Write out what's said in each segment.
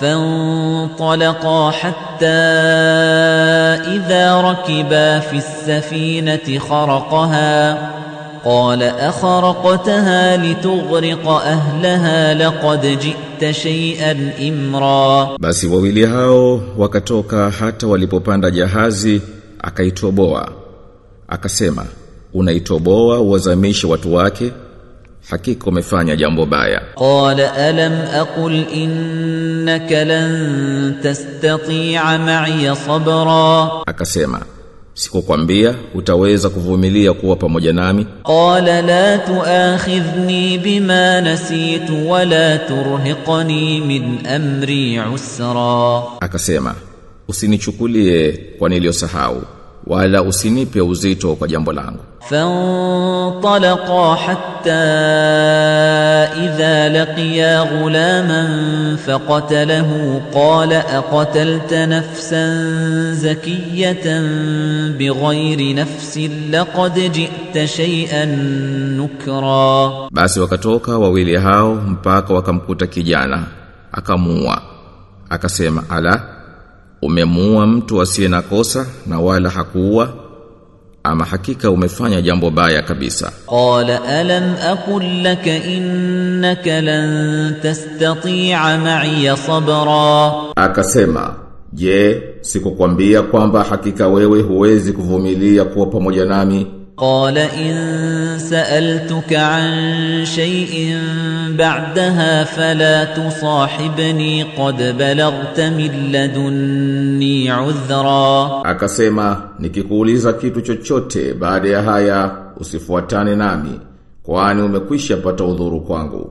فانطلقا حتى إذا ركبا في السفينة خرقها قال أخرقتها لتغرق أهلها لقد جئت شيئا إمرا Basi wawili hao wakatoka hata walipopanda jahazi akaitoboa akasema unaitoboa uwazamishe watu wake hakika umefanya jambo baya. Qala alam aqul innaka lan tastati'a ma'iya sabra, akasema sikukwambia utaweza kuvumilia kuwa pamoja nami. Qala la tuakhidhni bima nasitu wa la turhiqni min amri usra, akasema usinichukulie kwa niliyosahau wala usinipe uzito kwa jambo langu فانطلقا حتى إذا لقيا غلاما فقتله قال أقتلت نفسا زكية بغير نفس لقد جئت شيئا نكرا basi wakatoka wawili hao mpaka wakamkuta kijana akamuua akasema ala umemuua mtu asiye na kosa na wala hakuua? Ama hakika umefanya jambo baya kabisa? Qala alam aqul laka innaka lan tastati'a ma'iya sabra? Akasema je sikukwambia kwamba hakika wewe huwezi kuvumilia kuwa pamoja nami? قال إن سألتك عن شيء بعدها فلا تصاحبني قد بلغت من لدني عذرا akasema nikikuuliza kitu chochote baada ya haya usifuatane nami kwani umekwisha pata udhuru kwangu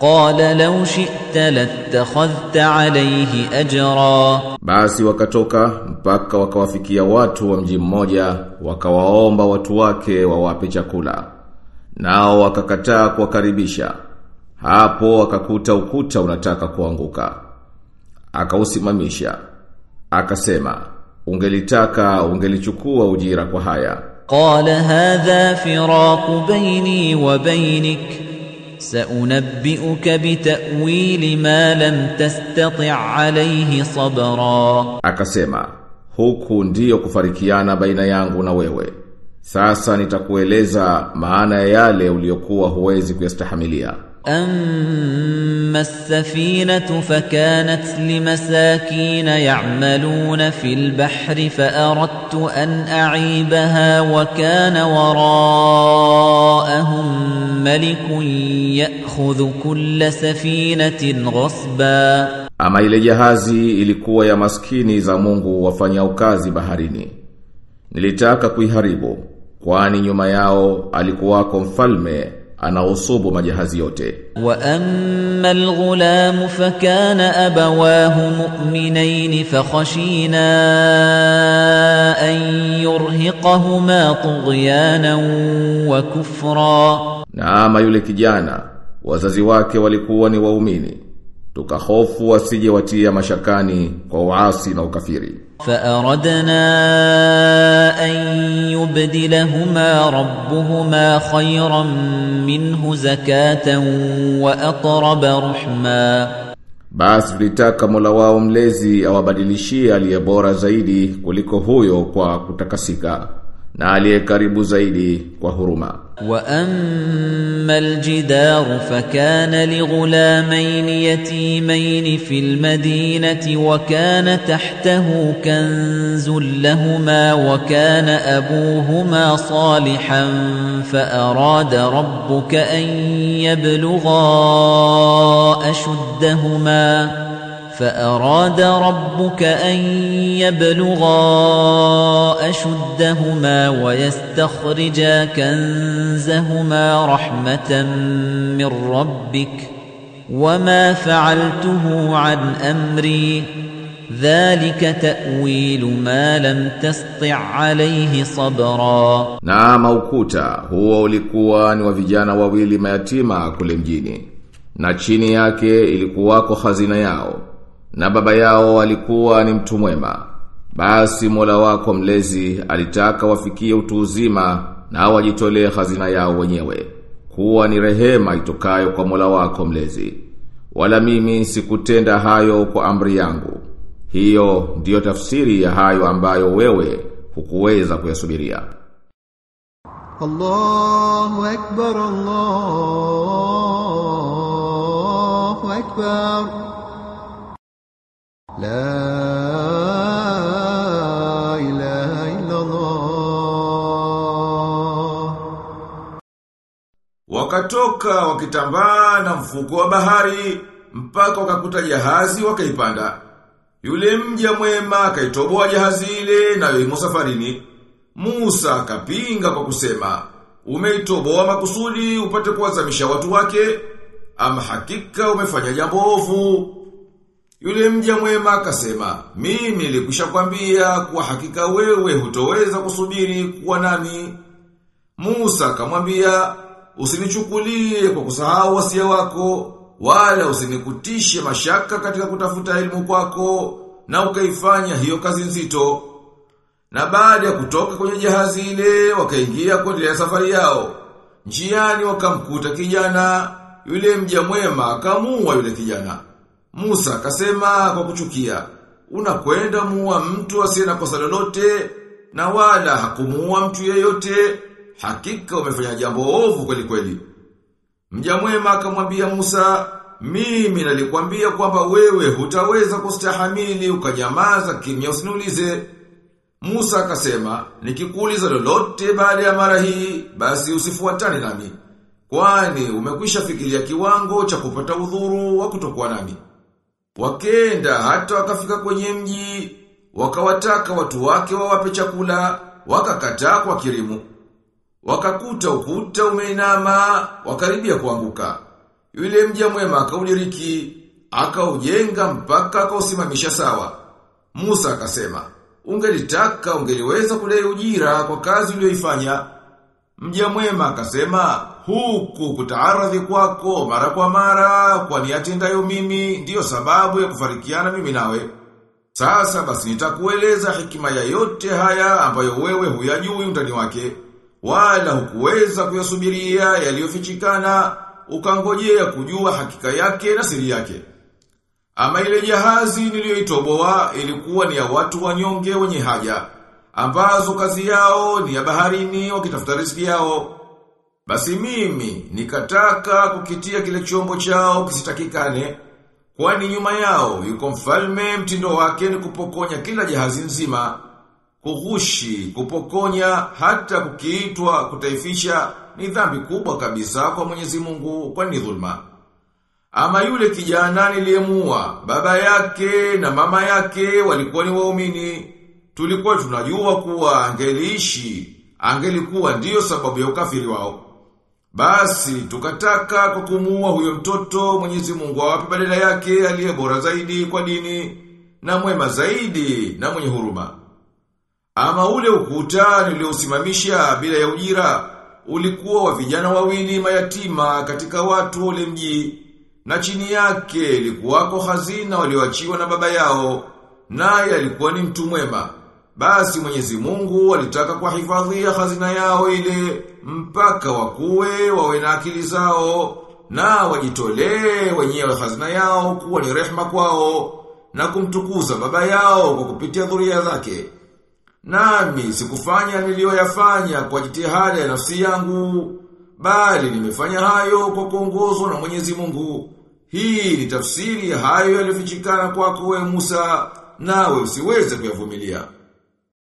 قال لو شئت لاتخذت عليه أجرا basi wakatoka mpaka wakawafikia watu wa mji mmoja wakawaomba watu wake wawape chakula nao wakakataa kuwakaribisha hapo wakakuta ukuta unataka kuanguka akausimamisha akasema ungelitaka ungelichukua ujira kwa haya قال هذا فراق بيني وبينك سأنبئك بتأويل ما لم تستطع عليه صبرا akasema huku ndiyo kufarikiana baina yangu na wewe sasa nitakueleza maana ya yale uliyokuwa huwezi kuyastahimilia أما السفينة فكانت لمساكين يعملون في البحر فأردت أن أعيبها وكان وراءهم ملك يأخذ كل سفينة غصبا ama ile jahazi ilikuwa ya maskini za Mungu wafanya ukazi baharini nilitaka kuiharibu kwani nyuma yao alikuwako mfalme anaosubu majahazi yote وأما الغلام فكان أبواه مؤمنين فخشينا أن يرهقهما طغيانا وكفرا na ama yule kijana wazazi wake walikuwa ni waumini tukahofu wasije watia mashakani kwa uasi na ukafiri فأردنا أن يبدلهما ربهما خيرا منه زكاة وأقرب رحما basi tulitaka Mola wao mlezi awabadilishie aliye bora zaidi kuliko huyo kwa kutakasika na aliye karibu zaidi kwa huruma وأما الجدار فكان لغلامين يتيمين في المدينة وكان تحته كنز لهما وكان أبوهما صالحا فأراد ربك أن يبلغا أشدهما. فأراد ربك أن يبلغا أشدهما ويستخرجا كنزهما رحمة من ربك وما فعلته عن أمري ذلك تأويل ما لم تسطع عليه صبرا Na maukuta huo ulikuwa ni wa vijana wawili mayatima kule mjini. Na chini yake ilikuwako hazina yao. na baba yao alikuwa ni mtu mwema. Basi Mola wako mlezi alitaka wafikie utu uzima na wajitolee hazina yao wenyewe. Kuwa ni rehema itokayo kwa Mola wako mlezi. Wala mimi sikutenda hayo kwa amri yangu. Hiyo ndiyo tafsiri ya hayo ambayo wewe hukuweza kuyasubiria. Allahu akbar Allahu akbar Wakatoka wakitambaa na mfuko wa bahari mpaka wakakuta jahazi wakaipanda. Yule mja mwema akaitoboa jahazi ile nayo imo safarini. Musa akapinga kwa kusema, "Umeitoboa makusudi upate kuwazamisha watu wake, ama hakika umefanya jambo ovu." Yule mja mwema akasema, mimi nilikwisha kwambia kuwa hakika wewe hutoweza kusubiri kuwa nami. Musa akamwambia, usinichukulie kwa kusahau wasia wako, wala usinikutishe mashaka katika kutafuta elimu kwako, na ukaifanya hiyo kazi nzito. Na baada ya kutoka kwenye jahazi ile, wakaingia kuendelea safari yao. Njiani wakamkuta kijana, yule mja mwema akamuua yule kijana. Musa akasema kwa kuchukia, unakwenda muwa mtu asiye na kosa lolote na wala hakumuua mtu yeyote, hakika umefanya jambo ovu kweli kweli. Mja mwema akamwambia Musa, mimi nalikwambia kwamba wewe hutaweza kustahamili ukanyamaza kimya usinulize Musa akasema, nikikuuliza lolote baada ya mara hii, basi usifuatane nami. Kwani umekwisha fikiria kiwango cha kupata udhuru wa kutokuwa nami. Wakenda hata wakafika kwenye mji, wakawataka watu wake wawape chakula, wakakataa kwa kirimu. Wakakuta ukuta umeinama, wakaribia kuanguka. Yule mja mwema akaudiriki, akaujenga mpaka akausimamisha sawa. Musa akasema, ungelitaka ungeliweza kudai ujira kwa kazi uliyoifanya. Mja mwema akasema, huku kutaaradhi kwako mara kwa mara, kwa niatendayo mimi, ndiyo sababu ya kufarikiana mimi nawe. Sasa basi nitakueleza hikima ya yote haya ambayo wewe huyajui undani wake, wala hukuweza kuyasubiria yaliyofichikana, ukangojea kujua hakika yake na siri yake. Ama ile jahazi niliyoitoboa ilikuwa ni ya watu wanyonge wenye haja, ambazo kazi yao ni ya baharini wakitafuta riziki yao. Basi mimi nikataka kukitia kile chombo chao kisitakikane, kwani nyuma yao yuko mfalme mtindo wake ni kupokonya kila jahazi nzima, kughushi, kupokonya hata kukiitwa kutaifisha ni dhambi kubwa kabisa kwa Mwenyezi Mungu kwani ni dhulma. Ama yule kijana niliyemua, baba yake na mama yake walikuwa ni waumini. Tulikuwa tunajua kuwa angeliishi, angelikuwa ndiyo sababu ya ukafiri wao. Basi tukataka kwa kumuua huyo mtoto Mwenyezi Mungu awape badala yake aliye bora zaidi kwa dini na mwema zaidi na mwenye huruma. Ama ule ukuta niliosimamisha bila ya ujira ulikuwa wa vijana wawili mayatima katika watu ule mji na chini yake ilikuwako hazina walioachiwa na baba yao naye alikuwa ni mtu mwema. Basi Mwenyezi Mungu alitaka kwa hifadhia hazina yao ile mpaka wakuwe wawe na akili zao na wajitolee wenyewe hazina yao kuwa ni rehma kwao na kumtukuza baba yao kwa kupitia dhuria zake. Nami sikufanya niliyoyafanya kwa jitihada ya nafsi yangu, bali nimefanya hayo kwa kuongozwa na Mwenyezi Mungu. Hii ni tafsiri hayo yaliyofichikana kwako wewe Musa, nawe usiweze kuyavumilia.